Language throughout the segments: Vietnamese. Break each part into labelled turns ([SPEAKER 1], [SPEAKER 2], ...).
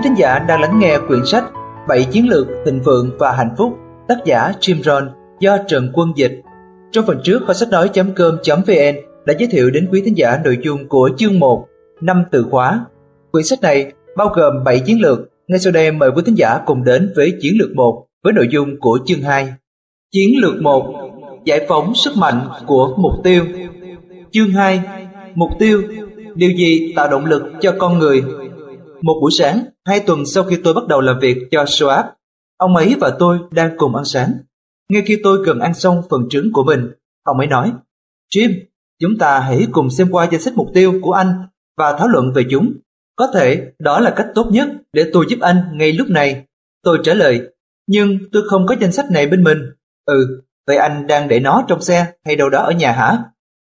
[SPEAKER 1] Quý thính giả đang lắng nghe quyển sách 7 chiến lược thịnh vượng và hạnh phúc tác giả Jim Rohn do Trần Quân Dịch. Trong phần trước, kho sách nói.com.vn đã giới thiệu đến quý thính giả nội dung của chương 1, năm từ khóa. Quyển sách này bao gồm 7 chiến lược. Ngay sau đây mời quý thính giả cùng đến với chiến lược 1 với nội dung của chương 2. Chiến lược 1: Giải phóng sức mạnh của mục tiêu. Chương 2: Mục tiêu. Điều gì tạo động lực cho con người một buổi sáng, hai tuần sau khi tôi bắt đầu làm việc cho Schwab, ông ấy và tôi đang cùng ăn sáng. Ngay khi tôi gần ăn xong phần trứng của mình, ông ấy nói, Jim, chúng ta hãy cùng xem qua danh sách mục tiêu của anh và thảo luận về chúng. Có thể đó là cách tốt nhất để tôi giúp anh ngay lúc này. Tôi trả lời, nhưng tôi không có danh sách này bên mình. Ừ, vậy anh đang để nó trong xe hay đâu đó ở nhà hả?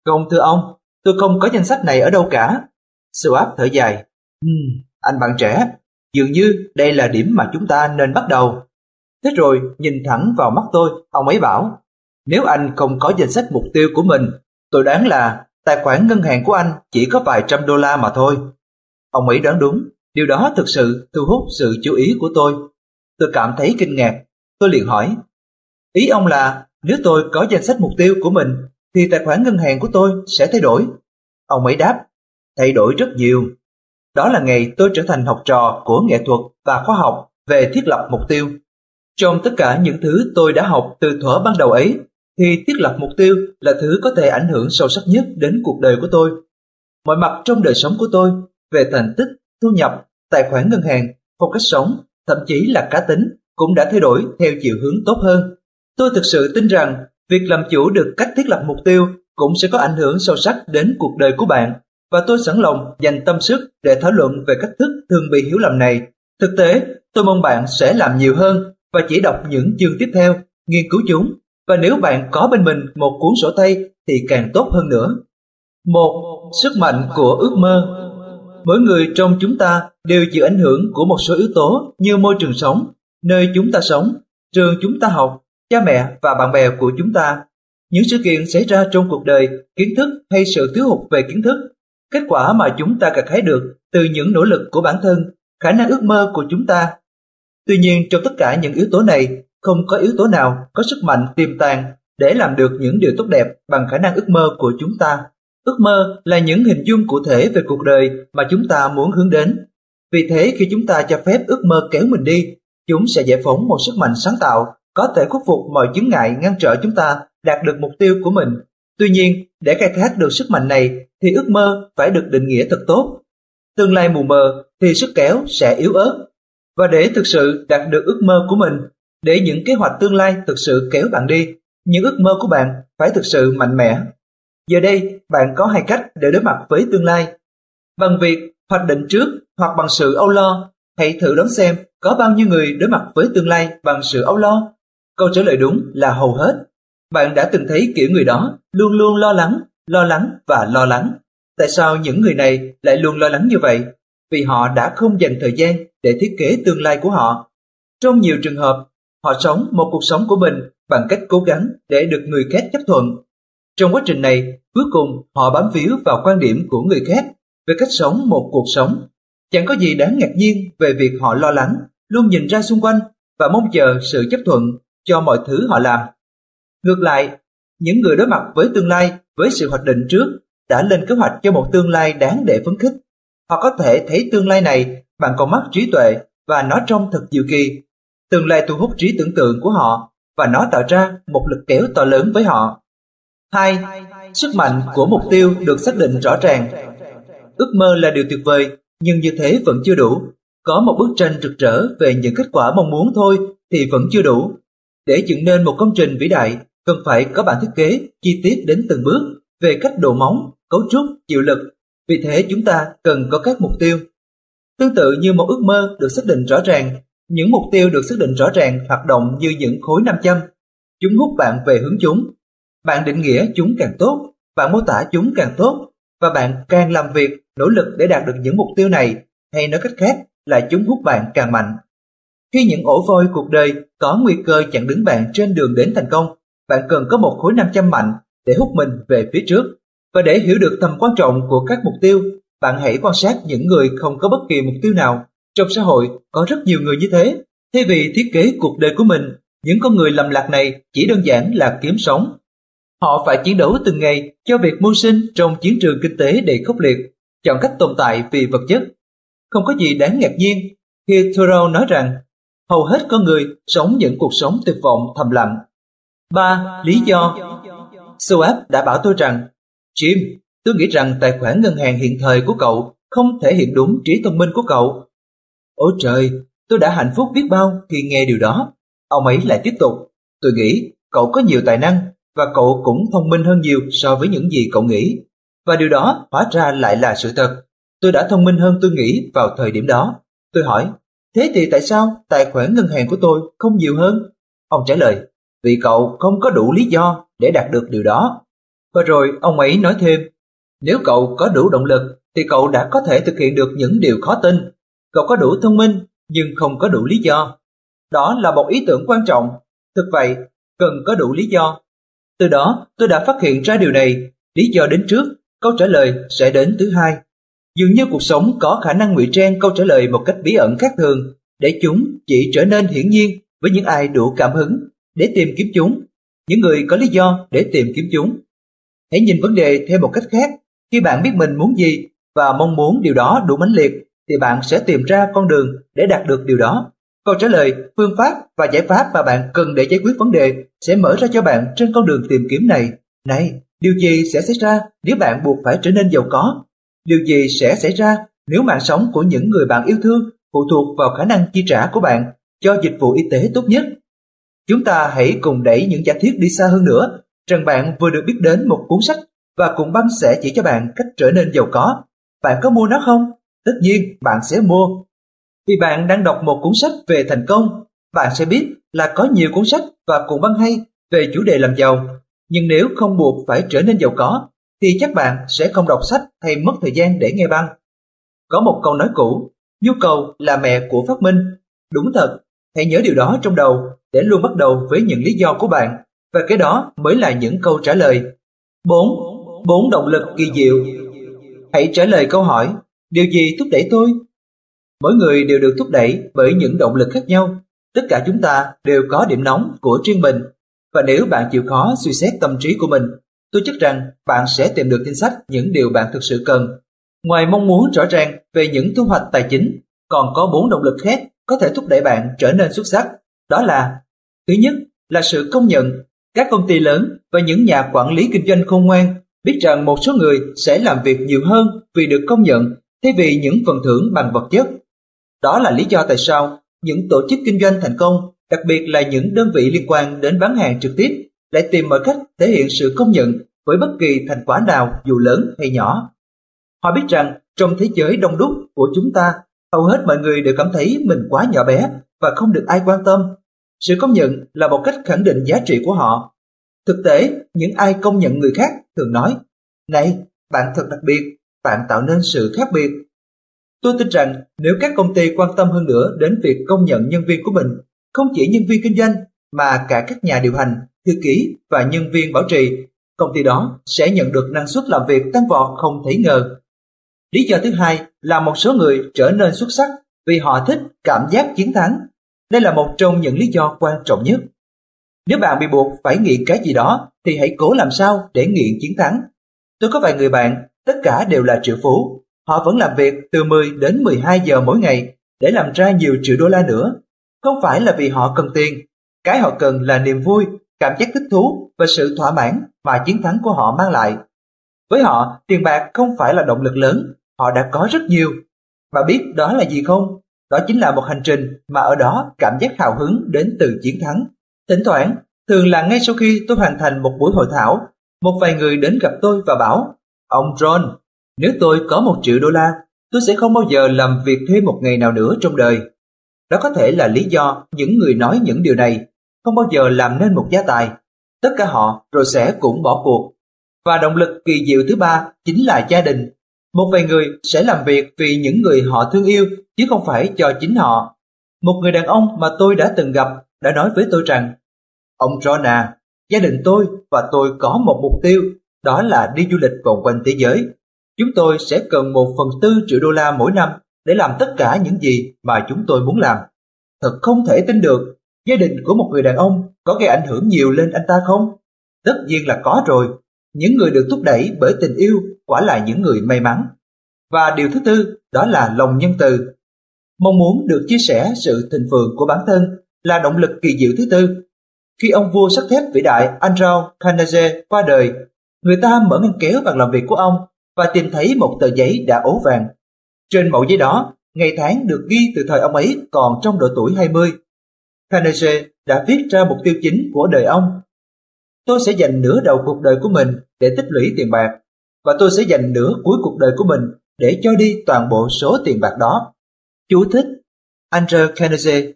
[SPEAKER 1] Không thưa ông, tôi không có danh sách này ở đâu cả. Swap thở dài. Hmm, anh bạn trẻ, dường như đây là điểm mà chúng ta nên bắt đầu. Thế rồi nhìn thẳng vào mắt tôi, ông ấy bảo, nếu anh không có danh sách mục tiêu của mình, tôi đoán là tài khoản ngân hàng của anh chỉ có vài trăm đô la mà thôi. Ông ấy đoán đúng, điều đó thực sự thu hút sự chú ý của tôi. Tôi cảm thấy kinh ngạc, tôi liền hỏi, ý ông là nếu tôi có danh sách mục tiêu của mình thì tài khoản ngân hàng của tôi sẽ thay đổi. Ông ấy đáp, thay đổi rất nhiều. Đó là ngày tôi trở thành học trò của nghệ thuật và khoa học về thiết lập mục tiêu. Trong tất cả những thứ tôi đã học từ thuở ban đầu ấy, thì thiết lập mục tiêu là thứ có thể ảnh hưởng sâu sắc nhất đến cuộc đời của tôi. Mọi mặt trong đời sống của tôi, về thành tích, thu nhập, tài khoản ngân hàng, phong cách sống, thậm chí là cá tính, cũng đã thay đổi theo chiều hướng tốt hơn. Tôi thực sự tin rằng việc làm chủ được cách thiết lập mục tiêu cũng sẽ có ảnh hưởng sâu sắc đến cuộc đời của bạn và tôi sẵn lòng dành tâm sức để thảo luận về cách thức thường bị hiểu lầm này. Thực tế, tôi mong bạn sẽ làm nhiều hơn và chỉ đọc những chương tiếp theo, nghiên cứu chúng. Và nếu bạn có bên mình một cuốn sổ tay thì càng tốt hơn nữa. Một, sức mạnh của ước mơ. Mỗi người trong chúng ta đều chịu ảnh hưởng của một số yếu tố như môi trường sống, nơi chúng ta sống, trường chúng ta học, cha mẹ và bạn bè của chúng ta. Những sự kiện xảy ra trong cuộc đời, kiến thức hay sự thiếu hụt về kiến thức Kết quả mà chúng ta gặt hái được từ những nỗ lực của bản thân, khả năng ước mơ của chúng ta. Tuy nhiên trong tất cả những yếu tố này, không có yếu tố nào có sức mạnh tiềm tàng để làm được những điều tốt đẹp bằng khả năng ước mơ của chúng ta. Ước mơ là những hình dung cụ thể về cuộc đời mà chúng ta muốn hướng đến. Vì thế khi chúng ta cho phép ước mơ kéo mình đi, chúng sẽ giải phóng một sức mạnh sáng tạo có thể khuất phục mọi chứng ngại ngăn trở chúng ta đạt được mục tiêu của mình Tuy nhiên, để khai thác được sức mạnh này thì ước mơ phải được định nghĩa thật tốt. Tương lai mù mờ thì sức kéo sẽ yếu ớt. Và để thực sự đạt được ước mơ của mình, để những kế hoạch tương lai thực sự kéo bạn đi, những ước mơ của bạn phải thực sự mạnh mẽ. Giờ đây, bạn có hai cách để đối mặt với tương lai. Bằng việc hoạch định trước hoặc bằng sự âu lo, hãy thử đoán xem có bao nhiêu người đối mặt với tương lai bằng sự âu lo. Câu trả lời đúng là hầu hết. Bạn đã từng thấy kiểu người đó luôn luôn lo lắng, lo lắng và lo lắng. Tại sao những người này lại luôn lo lắng như vậy? Vì họ đã không dành thời gian để thiết kế tương lai của họ. Trong nhiều trường hợp, họ sống một cuộc sống của mình bằng cách cố gắng để được người khác chấp thuận. Trong quá trình này, cuối cùng họ bám víu vào quan điểm của người khác về cách sống một cuộc sống. Chẳng có gì đáng ngạc nhiên về việc họ lo lắng, luôn nhìn ra xung quanh và mong chờ sự chấp thuận cho mọi thứ họ làm. Ngược lại, những người đối mặt với tương lai với sự hoạch định trước đã lên kế hoạch cho một tương lai đáng để phấn khích. Họ có thể thấy tương lai này bằng con mắt trí tuệ và nó trông thật diệu kỳ. Tương lai thu hút trí tưởng tượng của họ và nó tạo ra một lực kéo to lớn với họ. 2. Sức mạnh của mục tiêu được xác định rõ ràng. Ước mơ là điều tuyệt vời, nhưng như thế vẫn chưa đủ. Có một bức tranh rực rỡ về những kết quả mong muốn thôi thì vẫn chưa đủ. Để dựng nên một công trình vĩ đại cần phải có bản thiết kế chi tiết đến từng bước về cách độ móng, cấu trúc, chịu lực. Vì thế chúng ta cần có các mục tiêu. Tương tự như một ước mơ được xác định rõ ràng, những mục tiêu được xác định rõ ràng hoạt động như những khối nam châm. Chúng hút bạn về hướng chúng. Bạn định nghĩa chúng càng tốt, bạn mô tả chúng càng tốt, và bạn càng làm việc, nỗ lực để đạt được những mục tiêu này, hay nói cách khác là chúng hút bạn càng mạnh. Khi những ổ voi cuộc đời có nguy cơ chặn đứng bạn trên đường đến thành công, bạn cần có một khối nam châm mạnh để hút mình về phía trước. Và để hiểu được tầm quan trọng của các mục tiêu, bạn hãy quan sát những người không có bất kỳ mục tiêu nào Trong xã hội có rất nhiều người như thế, thay vì thiết kế cuộc đời của mình, những con người lầm lạc này chỉ đơn giản là kiếm sống. Họ phải chiến đấu từng ngày cho việc mưu sinh trong chiến trường kinh tế đầy khốc liệt, chọn cách tồn tại vì vật chất. Không có gì đáng ngạc nhiên khi Thoreau nói rằng hầu hết con người sống những cuộc sống tuyệt vọng thầm lặng. 3. Lý do Soap đã bảo tôi rằng Jim, tôi nghĩ rằng tài khoản ngân hàng hiện thời của cậu không thể hiện đúng trí thông minh của cậu. Ôi trời, tôi đã hạnh phúc biết bao khi nghe điều đó. Ông ấy lại tiếp tục, tôi nghĩ cậu có nhiều tài năng và cậu cũng thông minh hơn nhiều so với những gì cậu nghĩ. Và điều đó hóa ra lại là sự thật. Tôi đã thông minh hơn tôi nghĩ vào thời điểm đó. Tôi hỏi, thế thì tại sao tài khoản ngân hàng của tôi không nhiều hơn? Ông trả lời, vì cậu không có đủ lý do để đạt được điều đó. Và rồi ông ấy nói thêm, nếu cậu có đủ động lực thì cậu đã có thể thực hiện được những điều khó tin. Cậu có đủ thông minh nhưng không có đủ lý do. Đó là một ý tưởng quan trọng. Thực vậy, cần có đủ lý do. Từ đó tôi đã phát hiện ra điều này, lý do đến trước, câu trả lời sẽ đến thứ hai. Dường như cuộc sống có khả năng ngụy trang câu trả lời một cách bí ẩn khác thường, để chúng chỉ trở nên hiển nhiên với những ai đủ cảm hứng để tìm kiếm chúng, những người có lý do để tìm kiếm chúng. Hãy nhìn vấn đề theo một cách khác, khi bạn biết mình muốn gì và mong muốn điều đó đủ mãnh liệt thì bạn sẽ tìm ra con đường để đạt được điều đó. Câu trả lời, phương pháp và giải pháp mà bạn cần để giải quyết vấn đề sẽ mở ra cho bạn trên con đường tìm kiếm này. Này, điều gì sẽ xảy ra nếu bạn buộc phải trở nên giàu có? Điều gì sẽ xảy ra nếu mạng sống của những người bạn yêu thương phụ thuộc vào khả năng chi trả của bạn cho dịch vụ y tế tốt nhất? Chúng ta hãy cùng đẩy những giả thuyết đi xa hơn nữa rằng bạn vừa được biết đến một cuốn sách và cùng băng sẽ chỉ cho bạn cách trở nên giàu có. Bạn có mua nó không? Tất nhiên bạn sẽ mua. Vì bạn đang đọc một cuốn sách về thành công, bạn sẽ biết là có nhiều cuốn sách và cuộn băng hay về chủ đề làm giàu. Nhưng nếu không buộc phải trở nên giàu có, thì chắc bạn sẽ không đọc sách hay mất thời gian để nghe băng. Có một câu nói cũ, nhu cầu là mẹ của phát minh. Đúng thật, hãy nhớ điều đó trong đầu để luôn bắt đầu với những lý do của bạn và cái đó mới là những câu trả lời. 4. Bốn động lực kỳ diệu Hãy trả lời câu hỏi, điều gì thúc đẩy tôi? Mỗi người đều được thúc đẩy bởi những động lực khác nhau. Tất cả chúng ta đều có điểm nóng của riêng mình. Và nếu bạn chịu khó suy xét tâm trí của mình, tôi chắc rằng bạn sẽ tìm được danh sách những điều bạn thực sự cần. Ngoài mong muốn rõ ràng về những thu hoạch tài chính, còn có bốn động lực khác có thể thúc đẩy bạn trở nên xuất sắc. Đó là Thứ nhất là sự công nhận. Các công ty lớn và những nhà quản lý kinh doanh khôn ngoan biết rằng một số người sẽ làm việc nhiều hơn vì được công nhận thay vì những phần thưởng bằng vật chất. Đó là lý do tại sao những tổ chức kinh doanh thành công, đặc biệt là những đơn vị liên quan đến bán hàng trực tiếp, lại tìm mọi cách thể hiện sự công nhận với bất kỳ thành quả nào dù lớn hay nhỏ. Họ biết rằng trong thế giới đông đúc của chúng ta, hầu hết mọi người đều cảm thấy mình quá nhỏ bé và không được ai quan tâm. Sự công nhận là một cách khẳng định giá trị của họ. Thực tế, những ai công nhận người khác thường nói, Này, bạn thật đặc biệt, bạn tạo nên sự khác biệt. Tôi tin rằng nếu các công ty quan tâm hơn nữa đến việc công nhận nhân viên của mình, không chỉ nhân viên kinh doanh mà cả các nhà điều hành, thư ký và nhân viên bảo trì, công ty đó sẽ nhận được năng suất làm việc tăng vọt không thể ngờ. Lý do thứ hai là một số người trở nên xuất sắc vì họ thích cảm giác chiến thắng đây là một trong những lý do quan trọng nhất. Nếu bạn bị buộc phải nghiện cái gì đó thì hãy cố làm sao để nghiện chiến thắng. Tôi có vài người bạn, tất cả đều là triệu phú. Họ vẫn làm việc từ 10 đến 12 giờ mỗi ngày để làm ra nhiều triệu đô la nữa. Không phải là vì họ cần tiền. Cái họ cần là niềm vui, cảm giác thích thú và sự thỏa mãn mà chiến thắng của họ mang lại. Với họ, tiền bạc không phải là động lực lớn, họ đã có rất nhiều. Và biết đó là gì không? Đó chính là một hành trình mà ở đó cảm giác hào hứng đến từ chiến thắng. Thỉnh thoảng, thường là ngay sau khi tôi hoàn thành một buổi hội thảo, một vài người đến gặp tôi và bảo, Ông John, nếu tôi có một triệu đô la, tôi sẽ không bao giờ làm việc thêm một ngày nào nữa trong đời. Đó có thể là lý do những người nói những điều này không bao giờ làm nên một gia tài. Tất cả họ rồi sẽ cũng bỏ cuộc. Và động lực kỳ diệu thứ ba chính là gia đình một vài người sẽ làm việc vì những người họ thương yêu chứ không phải cho chính họ. Một người đàn ông mà tôi đã từng gặp đã nói với tôi rằng Ông John à, gia đình tôi và tôi có một mục tiêu đó là đi du lịch vòng quanh thế giới. Chúng tôi sẽ cần một phần tư triệu đô la mỗi năm để làm tất cả những gì mà chúng tôi muốn làm. Thật không thể tin được, gia đình của một người đàn ông có gây ảnh hưởng nhiều lên anh ta không? Tất nhiên là có rồi. Những người được thúc đẩy bởi tình yêu quả là những người may mắn. Và điều thứ tư đó là lòng nhân từ. Mong muốn được chia sẻ sự thịnh vượng của bản thân là động lực kỳ diệu thứ tư. Khi ông vua sắt thép vĩ đại Andrew Carnegie qua đời, người ta mở ngăn kéo bàn làm việc của ông và tìm thấy một tờ giấy đã ố vàng. Trên mẫu giấy đó, ngày tháng được ghi từ thời ông ấy còn trong độ tuổi 20. Carnegie đã viết ra mục tiêu chính của đời ông. Tôi sẽ dành nửa đầu cuộc đời của mình để tích lũy tiền bạc, và tôi sẽ dành nửa cuối cuộc đời của mình để cho đi toàn bộ số tiền bạc đó. Chú thích Andrew Carnegie,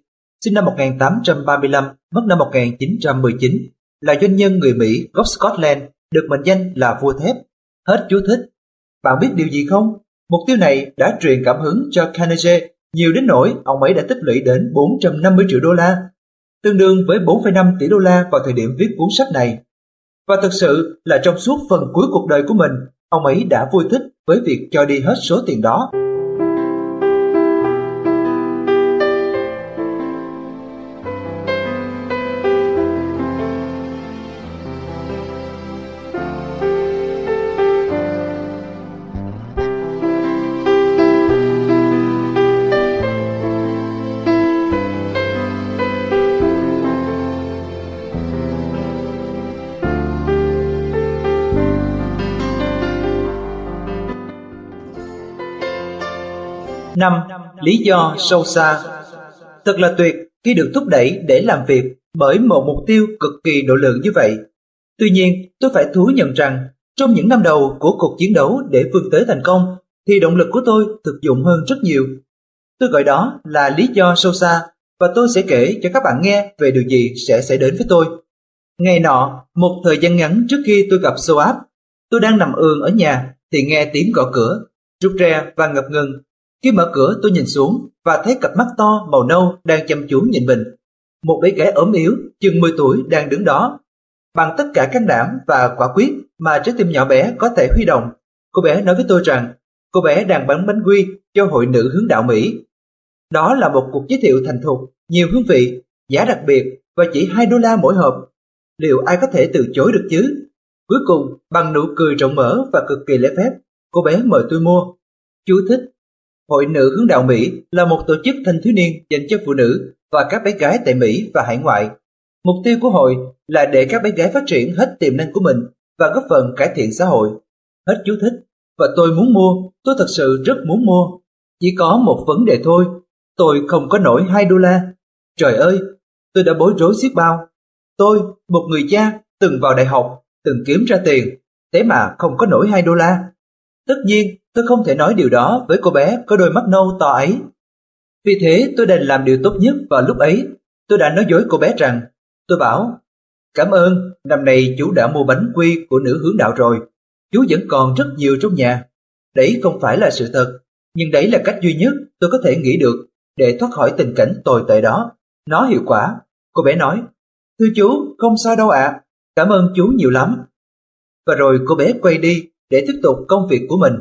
[SPEAKER 1] sinh năm 1835, mất năm 1919, là doanh nhân người Mỹ gốc Scotland, được mệnh danh là vua thép. Hết chú thích. Bạn biết điều gì không? Mục tiêu này đã truyền cảm hứng cho Carnegie nhiều đến nỗi ông ấy đã tích lũy đến 450 triệu đô la, tương đương với 4,5 tỷ đô la vào thời điểm viết cuốn sách này. Và thực sự là trong suốt phần cuối cuộc đời của mình, ông ấy đã vui thích với việc cho đi hết số tiền đó. Lý do sâu xa Thật là tuyệt khi được thúc đẩy để làm việc bởi một mục tiêu cực kỳ độ lượng như vậy. Tuy nhiên, tôi phải thú nhận rằng trong những năm đầu của cuộc chiến đấu để vươn tới thành công thì động lực của tôi thực dụng hơn rất nhiều. Tôi gọi đó là lý do sâu xa và tôi sẽ kể cho các bạn nghe về điều gì sẽ xảy đến với tôi. Ngày nọ, một thời gian ngắn trước khi tôi gặp Soap, tôi đang nằm ương ở nhà thì nghe tiếng gõ cửa, rút rè và ngập ngừng khi mở cửa tôi nhìn xuống và thấy cặp mắt to màu nâu đang chăm chú nhìn mình. Một bé gái ốm yếu, chừng 10 tuổi đang đứng đó. Bằng tất cả can đảm và quả quyết mà trái tim nhỏ bé có thể huy động, cô bé nói với tôi rằng cô bé đang bán bánh quy cho hội nữ hướng đạo Mỹ. Đó là một cuộc giới thiệu thành thục, nhiều hương vị, giá đặc biệt và chỉ 2 đô la mỗi hộp. Liệu ai có thể từ chối được chứ? Cuối cùng, bằng nụ cười rộng mở và cực kỳ lễ phép, cô bé mời tôi mua. Chú thích Hội nữ hướng đạo Mỹ là một tổ chức thanh thiếu niên dành cho phụ nữ và các bé gái tại Mỹ và hải ngoại. Mục tiêu của hội là để các bé gái phát triển hết tiềm năng của mình và góp phần cải thiện xã hội. Hết chú thích. Và tôi muốn mua, tôi thật sự rất muốn mua. Chỉ có một vấn đề thôi, tôi không có nổi 2 đô la. Trời ơi, tôi đã bối rối xiết bao. Tôi, một người cha, từng vào đại học, từng kiếm ra tiền, thế mà không có nổi 2 đô la. Tất nhiên, tôi không thể nói điều đó với cô bé có đôi mắt nâu to ấy. Vì thế tôi đành làm điều tốt nhất vào lúc ấy. Tôi đã nói dối cô bé rằng, tôi bảo, cảm ơn, năm nay chú đã mua bánh quy của nữ hướng đạo rồi. Chú vẫn còn rất nhiều trong nhà. Đấy không phải là sự thật, nhưng đấy là cách duy nhất tôi có thể nghĩ được để thoát khỏi tình cảnh tồi tệ đó. Nó hiệu quả. Cô bé nói, thưa chú, không sao đâu ạ, cảm ơn chú nhiều lắm. Và rồi cô bé quay đi để tiếp tục công việc của mình.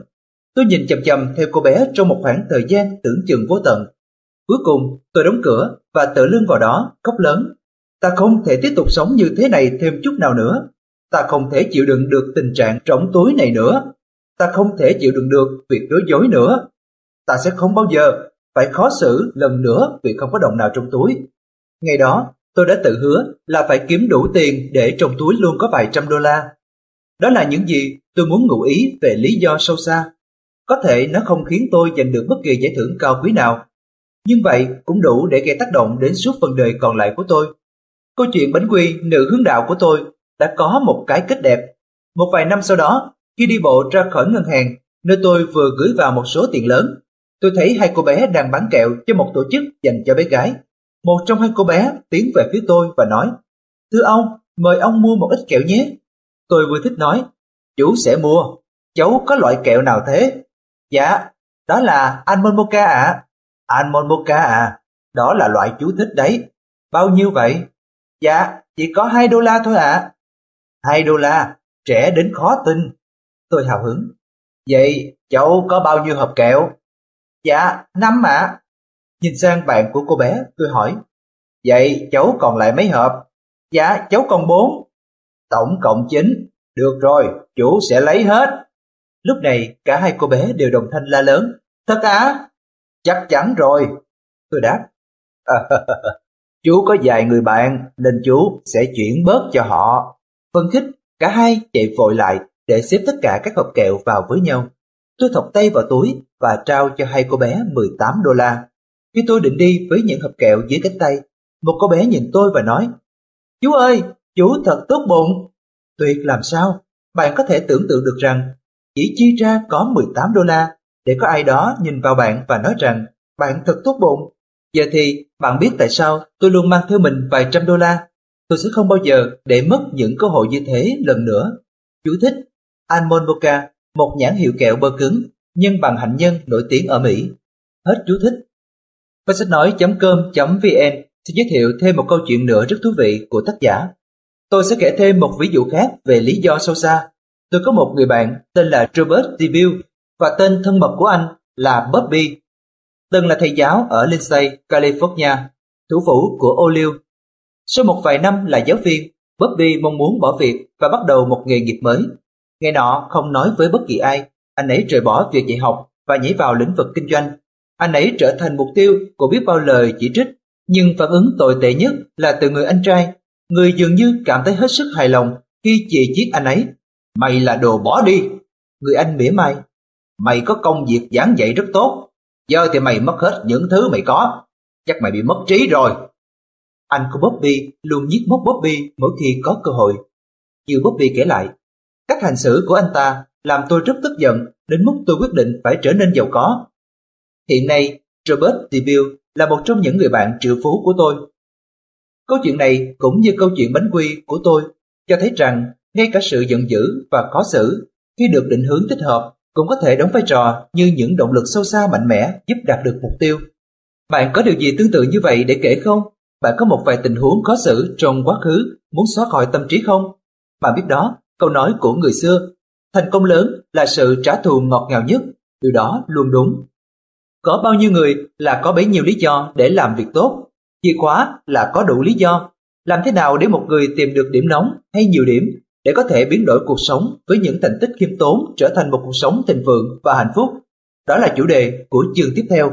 [SPEAKER 1] Tôi nhìn chầm chầm theo cô bé trong một khoảng thời gian tưởng chừng vô tận. Cuối cùng, tôi đóng cửa và tựa lưng vào đó, khóc lớn. Ta không thể tiếp tục sống như thế này thêm chút nào nữa. Ta không thể chịu đựng được tình trạng trống túi này nữa. Ta không thể chịu đựng được việc nói dối nữa. Ta sẽ không bao giờ phải khó xử lần nữa vì không có đồng nào trong túi. Ngày đó, tôi đã tự hứa là phải kiếm đủ tiền để trong túi luôn có vài trăm đô la. Đó là những gì tôi muốn ngụ ý về lý do sâu xa. Có thể nó không khiến tôi giành được bất kỳ giải thưởng cao quý nào, nhưng vậy cũng đủ để gây tác động đến suốt phần đời còn lại của tôi. Câu chuyện bánh quy nữ hướng đạo của tôi đã có một cái kết đẹp. Một vài năm sau đó, khi đi bộ ra khỏi ngân hàng, nơi tôi vừa gửi vào một số tiền lớn, tôi thấy hai cô bé đang bán kẹo cho một tổ chức dành cho bé gái. Một trong hai cô bé tiến về phía tôi và nói, Thưa ông, mời ông mua một ít kẹo nhé. Tôi vừa thích nói, chú sẽ mua, cháu có loại kẹo nào thế? Dạ, đó là almond mocha ạ. À. Almond mocha à, đó là loại chú thích đấy. Bao nhiêu vậy? Dạ, chỉ có 2 đô la thôi ạ. À. 2 đô la, trẻ đến khó tin. Tôi hào hứng. Vậy cháu có bao nhiêu hộp kẹo? Dạ, năm ạ. Nhìn sang bạn của cô bé, tôi hỏi. Vậy cháu còn lại mấy hộp? Dạ, cháu còn bốn. Tổng cộng chín. Được rồi, chủ sẽ lấy hết. Lúc này, cả hai cô bé đều đồng thanh la lớn. Thật á? Chắc chắn rồi. Tôi đáp. À, chú có vài người bạn nên chú sẽ chuyển bớt cho họ. Phân khích, cả hai chạy vội lại để xếp tất cả các hộp kẹo vào với nhau. Tôi thọc tay vào túi và trao cho hai cô bé 18 đô la. Khi tôi định đi với những hộp kẹo dưới cánh tay, một cô bé nhìn tôi và nói Chú ơi, chú thật tốt bụng. Tuyệt làm sao? Bạn có thể tưởng tượng được rằng chỉ chi ra có 18 đô la để có ai đó nhìn vào bạn và nói rằng bạn thật tốt bụng. Giờ thì bạn biết tại sao tôi luôn mang theo mình vài trăm đô la. Tôi sẽ không bao giờ để mất những cơ hội như thế lần nữa. Chú thích Almond Mocha, một nhãn hiệu kẹo bơ cứng, nhân bằng hạnh nhân nổi tiếng ở Mỹ. Hết chú thích. Và sách nói.com.vn sẽ giới thiệu thêm một câu chuyện nữa rất thú vị của tác giả. Tôi sẽ kể thêm một ví dụ khác về lý do sâu xa. Tôi có một người bạn tên là Robert DeVille và tên thân mật của anh là Bobby. Từng là thầy giáo ở Lindsay, California, thủ phủ của Olive. Sau một vài năm là giáo viên, Bobby mong muốn bỏ việc và bắt đầu một nghề nghiệp mới. Ngày nọ không nói với bất kỳ ai, anh ấy rời bỏ việc dạy học và nhảy vào lĩnh vực kinh doanh. Anh ấy trở thành mục tiêu của biết bao lời chỉ trích, nhưng phản ứng tồi tệ nhất là từ người anh trai, người dường như cảm thấy hết sức hài lòng khi chị chiếc anh ấy. Mày là đồ bỏ đi! Người anh mỉa mai. Mày có công việc giảng dạy rất tốt, giờ thì mày mất hết những thứ mày có. Chắc mày bị mất trí rồi. Anh của Bobby luôn giết mốt Bobby mỗi khi có cơ hội. Như Bobby kể lại, Cách hành xử của anh ta làm tôi rất tức giận đến mức tôi quyết định phải trở nên giàu có. Hiện nay, Robert DeVille là một trong những người bạn triệu phú của tôi. Câu chuyện này cũng như câu chuyện bánh quy của tôi cho thấy rằng ngay cả sự giận dữ và khó xử khi được định hướng thích hợp cũng có thể đóng vai trò như những động lực sâu xa mạnh mẽ giúp đạt được mục tiêu. Bạn có điều gì tương tự như vậy để kể không? Bạn có một vài tình huống khó xử trong quá khứ muốn xóa khỏi tâm trí không? Bạn biết đó, Câu nói của người xưa, thành công lớn là sự trả thù ngọt ngào nhất, điều đó luôn đúng. Có bao nhiêu người là có bấy nhiêu lý do để làm việc tốt, chìa khóa là có đủ lý do. Làm thế nào để một người tìm được điểm nóng hay nhiều điểm để có thể biến đổi cuộc sống với những thành tích khiêm tốn trở thành một cuộc sống thịnh vượng và hạnh phúc? Đó là chủ đề của chương tiếp theo.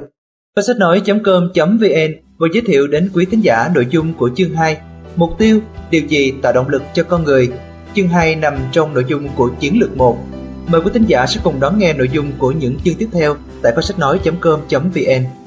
[SPEAKER 1] Và sách nói.com.vn vừa giới thiệu đến quý thính giả nội dung của chương 2 Mục tiêu, điều gì tạo động lực cho con người Chương 2 nằm trong nội dung của chiến lược 1. Mời quý thính giả sẽ cùng đón nghe nội dung của những chương tiếp theo tại có sách nói.com.vn.